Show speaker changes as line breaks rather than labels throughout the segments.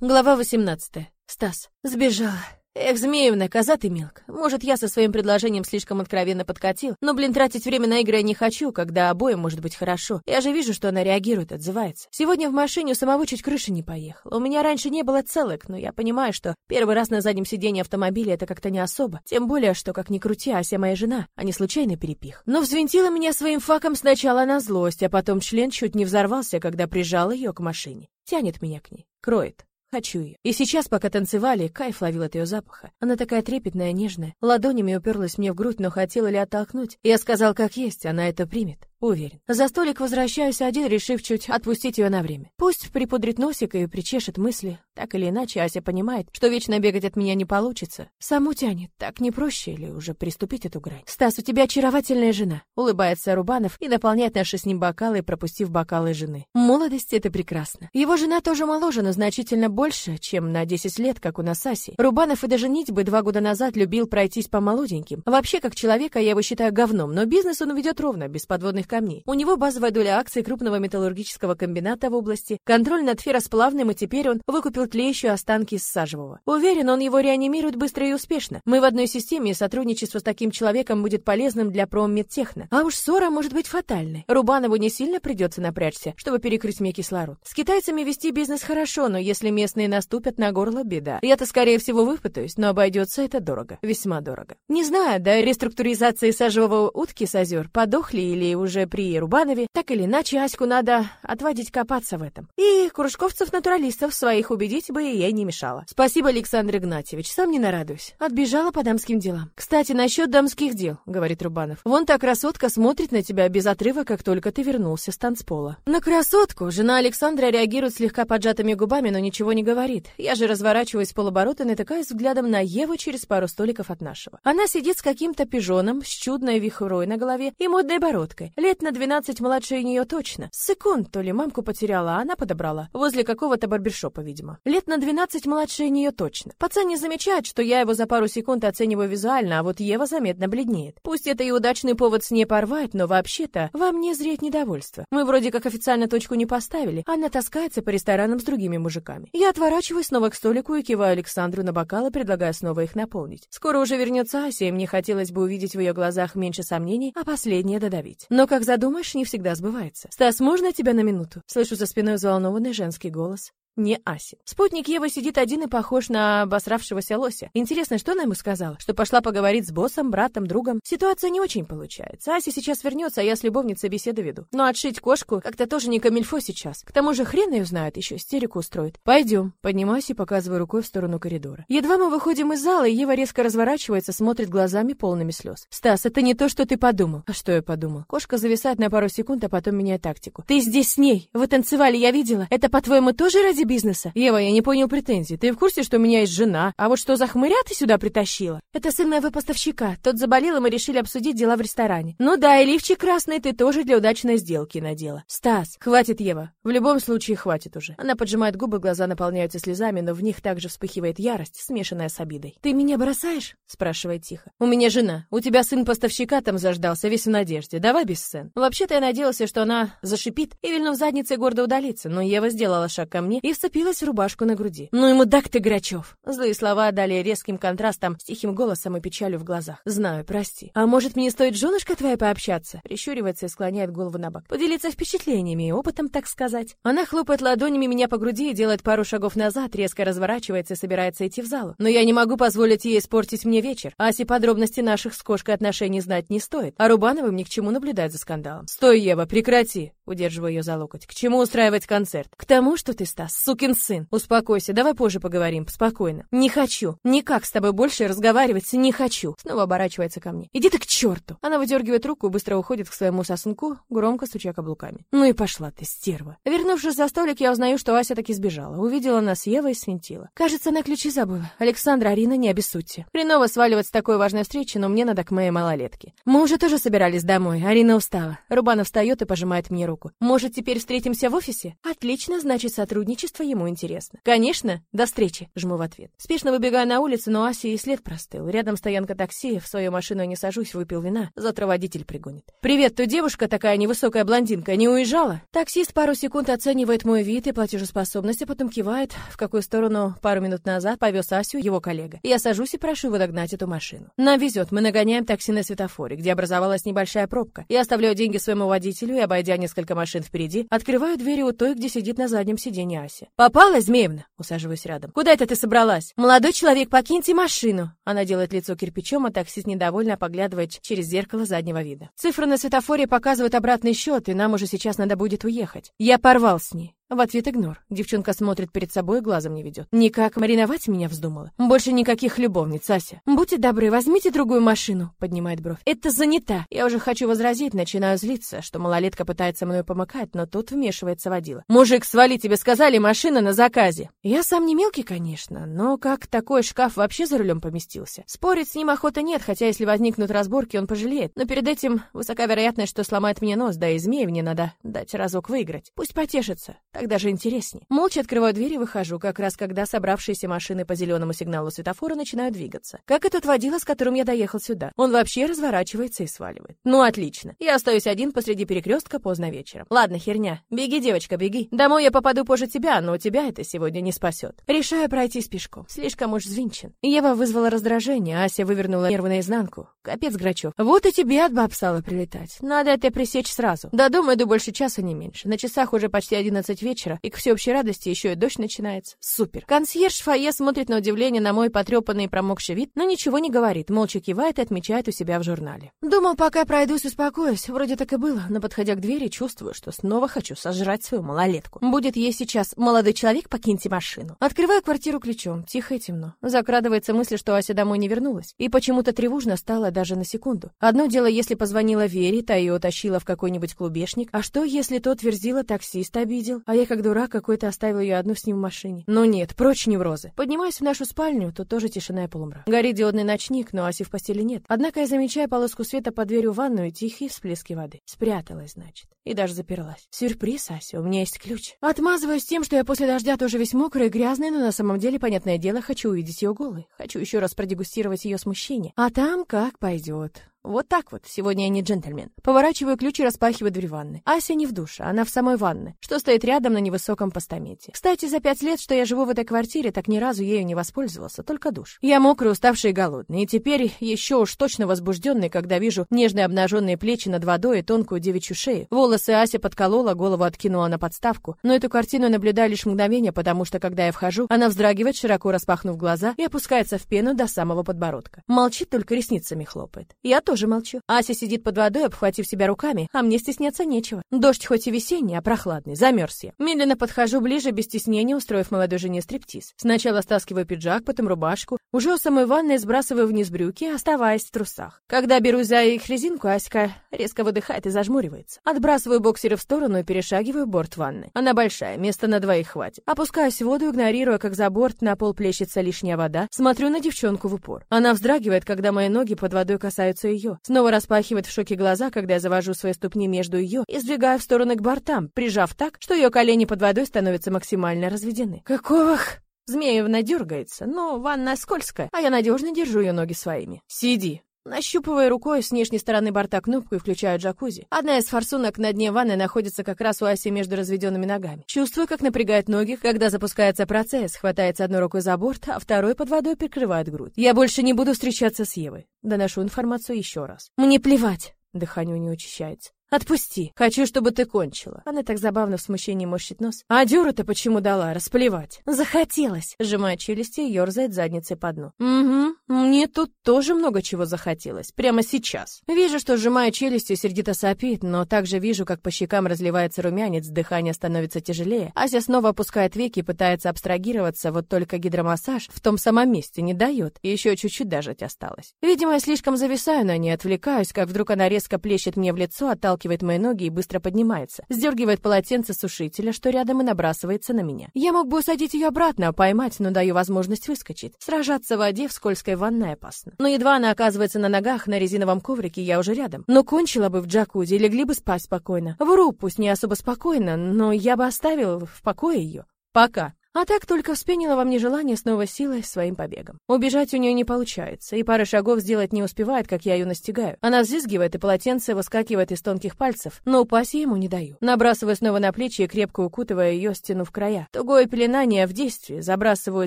Глава 18. Стас. Сбежала. Эх, Змеевна, коза ты мелк. Может, я со своим предложением слишком откровенно подкатил, но, блин, тратить время на игры я не хочу, когда обоим может быть хорошо. Я же вижу, что она реагирует, отзывается. Сегодня в машине у самого чуть крыша не поехала. У меня раньше не было целок, но я понимаю, что первый раз на заднем сиденье автомобиля это как-то не особо. Тем более, что, как ни крути, Ася моя жена, а не случайный перепих. Но взвинтила меня своим факом сначала на злость, а потом член чуть не взорвался, когда прижал ее к машине. Тянет меня к ней, кроет. Хочу ее. И сейчас, пока танцевали, кайф ловил от ее запаха. Она такая трепетная, нежная. Ладонями уперлась мне в грудь, но хотела ли оттолкнуть. Я сказал, как есть, она это примет. Уверен. За столик возвращаюсь один, решив чуть отпустить ее на время. Пусть припудрит носик и причешет мысли. Так или иначе, Ася понимает, что вечно бегать от меня не получится. Саму тянет. Так не проще или уже приступить эту грань? Стас, у тебя очаровательная жена. Улыбается Рубанов и наполняет наши с ним бокалы, пропустив бокалы жены. Молодость — это прекрасно. Его жена тоже моложе, но значительно больше, чем на 10 лет, как у нас Аси. Рубанов и даже нить бы два года назад любил пройтись по молоденьким. Вообще, как человека, я его считаю говном, но бизнес он ведет ровно, без подводных камней. У него базовая доля акций крупного металлургического комбината в области, контроль над ферросплавным, и теперь он выкупил тлеющие останки из сажевого. Уверен, он его реанимирует быстро и успешно. Мы в одной системе, и сотрудничество с таким человеком будет полезным для проммедтехна. А уж ссора может быть фатальной. Рубанову не сильно придется напрячься, чтобы перекрыть мне кислород. С китайцами вести бизнес хорошо, но если местные наступят на горло, беда. Я-то, скорее всего, выпутаюсь, но обойдется это дорого. Весьма дорого. Не знаю, до реструктуризации сажевого утки с озер подохли или уже уже при Рубанове, так или иначе Аську надо отводить копаться в этом. И кружковцев-натуралистов своих убедить бы ей не мешало. Спасибо, Александр Игнатьевич, сам не нарадуюсь. Отбежала по дамским делам. Кстати, насчет дамских дел, говорит Рубанов. Вон та красотка смотрит на тебя без отрыва, как только ты вернулся с танцпола. На красотку жена Александра реагирует слегка поджатыми губами, но ничего не говорит. Я же разворачиваюсь полоборота натыкаюсь взглядом на Еву через пару столиков от нашего. Она сидит с каким-то пижоном, с чудной вихрой на голове и модной бородкой. Лет на двенадцать младше нее точно. Секунд, то ли мамку потеряла, а она подобрала. Возле какого-то барбершопа, видимо. Лет на двенадцать младше нее точно. Пацан не замечает, что я его за пару секунд оцениваю визуально, а вот Ева заметно бледнеет. Пусть это и удачный повод с ней порвать, но вообще-то во мне зреет недовольство. Мы вроде как официально точку не поставили, она таскается по ресторанам с другими мужиками. Я отворачиваюсь снова к столику и киваю Александру на бокалы, предлагая снова их наполнить. Скоро уже вернется Ася, и мне хотелось бы увидеть в ее глазах меньше сомнений, а последнее додавить. Но как как задумаешь, не всегда сбывается. Стас, можно тебя на минуту? Слышу за спиной взволнованный женский голос не Аси. Спутник Евы сидит один и похож на обосравшегося лося. Интересно, что она ему сказала? Что пошла поговорить с боссом, братом, другом? Ситуация не очень получается. Ася сейчас вернется, а я с любовницей беседу веду. Но отшить кошку как-то тоже не камильфо сейчас. К тому же хрен ее знает, еще истерику устроит. Пойдем. Поднимаюсь и показываю рукой в сторону коридора. Едва мы выходим из зала, и Ева резко разворачивается, смотрит глазами полными слез. Стас, это не то, что ты подумал. А что я подумал? Кошка зависает на пару секунд, а потом меняет тактику. Ты здесь с ней. Вы танцевали, я видела. Это, по-твоему, тоже ради бизнеса. Ева, я не понял претензий. Ты в курсе, что у меня есть жена? А вот что за хмыря ты сюда притащила? Это сын моего поставщика. Тот заболел, и мы решили обсудить дела в ресторане. Ну да, и лифчик красный ты тоже для удачной сделки надела. Стас, хватит, Ева. В любом случае, хватит уже. Она поджимает губы, глаза наполняются слезами, но в них также вспыхивает ярость, смешанная с обидой. Ты меня бросаешь? спрашивает тихо. У меня жена. У тебя сын поставщика там заждался, весь в надежде. Давай без сцен. Вообще-то я надеялся, что она зашипит и вильнув задницей гордо удалится, но Ева сделала шаг ко мне и вцепилась в рубашку на груди. «Ну ему дак ты, Грачев!» Злые слова дали резким контрастом с тихим голосом и печалью в глазах. «Знаю, прости. А может, мне стоит с женушкой твоей пообщаться?» Прищуривается и склоняет голову на бок. «Поделиться впечатлениями и опытом, так сказать». Она хлопает ладонями меня по груди и делает пару шагов назад, резко разворачивается и собирается идти в залу. Но я не могу позволить ей испортить мне вечер. Асе подробности наших с кошкой отношений знать не стоит, а Рубановым ни к чему наблюдать за скандалом. «Стой, Ева, прекрати!» Удерживаю ее за локоть. «К чему устраивать концерт?» «К тому, что ты, Стас, сукин сын. Успокойся, давай позже поговорим, спокойно. Не хочу. Никак с тобой больше разговаривать не хочу. Снова оборачивается ко мне. Иди ты к черту. Она выдергивает руку и быстро уходит к своему сосунку, громко стуча каблуками. Ну и пошла ты, стерва. Вернувшись за столик, я узнаю, что Ася таки сбежала. Увидела нас Ева и свинтила. Кажется, она ключи забыла. Александра, Арина, не обессудьте. Хреново сваливать с такой важной встречи, но мне надо к моей малолетке. Мы уже тоже собирались домой. Арина устала. Рубанов встает и пожимает мне руку. Руку. «Может, теперь встретимся в офисе?» «Отлично, значит, сотрудничество ему интересно». «Конечно, до встречи», — жму в ответ. Спешно выбегаю на улицу, но Аси и след простыл. Рядом стоянка такси, в свою машину не сажусь, выпил вина, завтра водитель пригонит. «Привет, ты девушка такая невысокая блондинка, не уезжала?» Таксист пару секунд оценивает мой вид и платежеспособность, а потом кивает, в какую сторону пару минут назад повез Асю его коллега. Я сажусь и прошу его догнать эту машину. Нам везет, мы нагоняем такси на светофоре, где образовалась небольшая пробка. Я оставляю деньги своему водителю и, обойдя несколько машин впереди, открываю двери у той, где сидит на заднем сиденье Ася. «Попала, Змеевна?» Усаживаюсь рядом. «Куда это ты собралась?» «Молодой человек, покиньте машину!» Она делает лицо кирпичом, а таксист недовольно поглядывает через зеркало заднего вида. Цифры на светофоре показывают обратный счет, и нам уже сейчас надо будет уехать. Я порвал с ней. В ответ игнор. Девчонка смотрит перед собой, глазом не ведет. Никак мариновать меня вздумала. Больше никаких любовниц, Ася. Будьте добры, возьмите другую машину, поднимает бровь. Это занята. Я уже хочу возразить, начинаю злиться, что малолетка пытается мной помыкать, но тут вмешивается водила. Мужик, свали, тебе сказали, машина на заказе. Я сам не мелкий, конечно, но как такой шкаф вообще за рулем поместился? Спорить с ним охоты нет, хотя если возникнут разборки, он пожалеет. Но перед этим высока вероятность, что сломает мне нос, да и змеи мне надо дать разок выиграть. Пусть потешится. Так даже интереснее. Молча открываю дверь и выхожу, как раз когда собравшиеся машины по зеленому сигналу светофора начинают двигаться. Как этот водила, с которым я доехал сюда. Он вообще разворачивается и сваливает. Ну, отлично. Я остаюсь один посреди перекрестка поздно вечером. Ладно, херня. Беги, девочка, беги. Домой я попаду позже тебя, но тебя это сегодня не спасет. Решаю пройтись пешком. Слишком уж взвинчен. Ева вызвала раздражение, Ася вывернула нервы наизнанку. Капец, Грачев. Вот и тебе от баб стало прилетать. Надо это пресечь сразу. До дома иду больше часа, не меньше. На часах уже почти одиннадцать вечера, и к всеобщей радости еще и дождь начинается. Супер. Консьерж фойе смотрит на удивление на мой потрепанный и промокший вид, но ничего не говорит, молча кивает и отмечает у себя в журнале. Думал, пока пройдусь, успокоюсь. Вроде так и было, но подходя к двери, чувствую, что снова хочу сожрать свою малолетку. Будет ей сейчас «Молодой человек, покиньте машину». Открываю квартиру ключом, тихо и темно. Закрадывается мысль, что Ася домой не вернулась. И почему-то тревожно стало даже на секунду. Одно дело, если позвонила Вере, та ее утащила в какой-нибудь клубешник. А что, если тот верзила таксист обидел? А я как дурак какой-то оставил ее одну с ним в машине. Но нет, прочь неврозы. Поднимаюсь в нашу спальню, тут тоже тишина и полумрак. Горит диодный ночник, но Аси в постели нет. Однако я замечаю полоску света под дверью в ванную и тихие всплески воды. Спряталась, значит. И даже заперлась. Сюрприз, Ася, у меня есть ключ. Отмазываюсь тем, что я после дождя тоже весь мокрый и грязный, но на самом деле, понятное дело, хочу увидеть ее голой. Хочу еще раз продегустировать ее смущение. А там как пойдет. Вот так вот, сегодня я не джентльмен. Поворачиваю ключ и распахиваю дверь ванны. Ася не в душе, она в самой ванне, что стоит рядом на невысоком постаменте. Кстати, за пять лет, что я живу в этой квартире, так ни разу ею не воспользовался, только душ. Я мокрый, уставший и голодный, и теперь еще уж точно возбужденный, когда вижу нежные обнаженные плечи над водой и тонкую девичью шею. Волосы Ася подколола, голову откинула на подставку, но эту картину наблюдаю лишь мгновение, потому что, когда я вхожу, она вздрагивает, широко распахнув глаза и опускается в пену до самого подбородка. Молчит, только ресницами хлопает. Я тоже молчу. Ася сидит под водой, обхватив себя руками, а мне стесняться нечего. Дождь хоть и весенний, а прохладный, замерз я. Медленно подхожу ближе, без стеснения, устроив молодой жене стриптиз. Сначала стаскиваю пиджак, потом рубашку. Уже у самой ванной сбрасываю вниз брюки, оставаясь в трусах. Когда беру за их резинку, Аська резко выдыхает и зажмуривается. Отбрасываю боксеры в сторону и перешагиваю борт ванны. Она большая, места на двоих хватит. Опускаюсь в воду, игнорируя, как за борт на пол плещется лишняя вода. Смотрю на девчонку в упор. Она вздрагивает, когда мои ноги под водой касаются ее. Снова распахивает в шоке глаза, когда я завожу свои ступни между ее и сдвигаю в стороны к бортам, прижав так, что ее колени под водой становятся максимально разведены. Какого х... Змеевна дергается, но ванна скользкая, а я надежно держу ее ноги своими. «Сиди», Нащупывая рукой с внешней стороны борта кнопку и включаю джакузи. Одна из форсунок на дне ванны находится как раз у Аси между разведенными ногами. Чувствую, как напрягает ноги, когда запускается процесс, хватается одной рукой за борт, а второй под водой прикрывает грудь. Я больше не буду встречаться с Евой. Доношу информацию еще раз. Мне плевать. Дыхание у нее учащается. Отпусти. Хочу, чтобы ты кончила. Она так забавно в смущении морщит нос. А дёру-то почему дала? Расплевать. Захотелось. Сжимая челюсти, ёрзает задницей по дну. Угу. Мне тут тоже много чего захотелось. Прямо сейчас. Вижу, что сжимая челюсти, сердито сопит, но также вижу, как по щекам разливается румянец, дыхание становится тяжелее. Ася снова опускает веки и пытается абстрагироваться, вот только гидромассаж в том самом месте не дает. Еще чуть-чуть дожить осталось. Видимо, я слишком зависаю на ней, отвлекаюсь, как вдруг она резко плещет мне в лицо, отталкивая отталкивает мои ноги и быстро поднимается, сдергивает полотенце сушителя, что рядом, и набрасывается на меня. Я мог бы усадить ее обратно, поймать, но даю возможность выскочить. Сражаться в воде в скользкой ванной опасно. Но едва она оказывается на ногах на резиновом коврике, я уже рядом. Но кончила бы в джакузи, легли бы спать спокойно. Вру, пусть не особо спокойно, но я бы оставил в покое ее. Пока. А так только вспенило во мне желание снова силой своим побегом. Убежать у нее не получается, и пары шагов сделать не успевает, как я ее настигаю. Она взвизгивает, и полотенце выскакивает из тонких пальцев, но упасть я ему не даю. Набрасываю снова на плечи и крепко укутывая ее, стянув края. Тугое пеленание в действии, забрасываю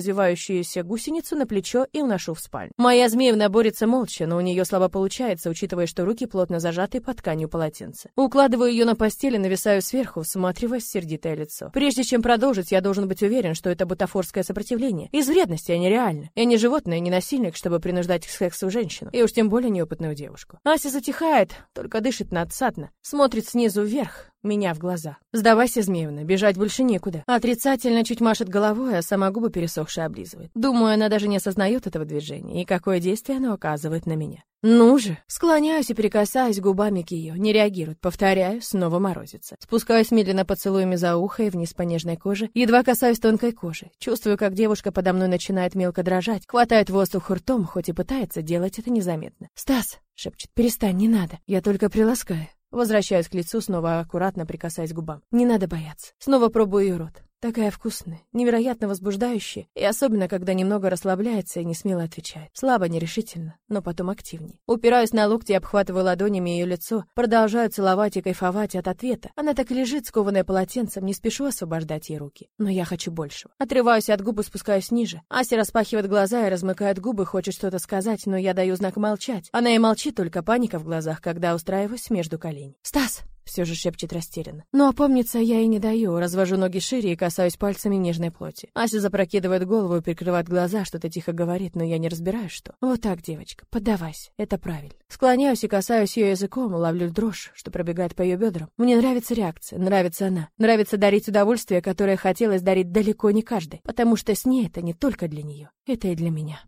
извивающуюся гусеницу на плечо и уношу в спальню. Моя змеевна борется молча, но у нее слабо получается, учитывая, что руки плотно зажаты под тканью полотенца. Укладываю ее на постель и нависаю сверху, всматриваясь в сердитое лицо. Прежде чем продолжить, я должен быть уверен, что это бутафорское сопротивление. Из вредности, а не реально. Я не животное, не насильник, чтобы принуждать к сексу женщину. И уж тем более неопытную девушку. Ася затихает, только дышит надсадно. Смотрит снизу вверх, меня в глаза. «Сдавайся, Змеевна, бежать больше некуда». Отрицательно чуть машет головой, а сама губы пересохшие облизывает. Думаю, она даже не осознает этого движения и какое действие оно оказывает на меня. «Ну же!» Склоняюсь и прикасаюсь губами к ее. Не реагирует. Повторяю, снова морозится. Спускаюсь медленно поцелуями за ухо и вниз по нежной коже. Едва касаюсь тонкой кожи. Чувствую, как девушка подо мной начинает мелко дрожать. Хватает воздух ртом, хоть и пытается делать это незаметно. «Стас!» — шепчет. «Перестань, не надо. Я только приласкаю». Возвращаюсь к лицу, снова аккуратно прикасаясь к губам. Не надо бояться. Снова пробую ее рот. Такая вкусная, невероятно возбуждающая, и особенно, когда немного расслабляется и не смело отвечает. Слабо, нерешительно, но потом активнее. Упираюсь на локти и обхватываю ладонями ее лицо, продолжаю целовать и кайфовать от ответа. Она так и лежит, скованная полотенцем, не спешу освобождать ей руки. Но я хочу большего. Отрываюсь от губы, спускаюсь ниже. Ася распахивает глаза и размыкает губы, хочет что-то сказать, но я даю знак молчать. Она и молчит, только паника в глазах, когда устраиваюсь между коленей. «Стас!» Все же шепчет растерянно. Но опомниться я и не даю, развожу ноги шире и касаюсь пальцами нежной плоти. Ася запрокидывает голову и прикрывает глаза, что-то тихо говорит, но я не разбираю, что. Вот так, девочка, поддавайся, это правильно. Склоняюсь и касаюсь ее языком, ловлю дрожь, что пробегает по ее бедрам. Мне нравится реакция, нравится она. Нравится дарить удовольствие, которое хотелось дарить далеко не каждый, потому что с ней это не только для нее, это и для меня.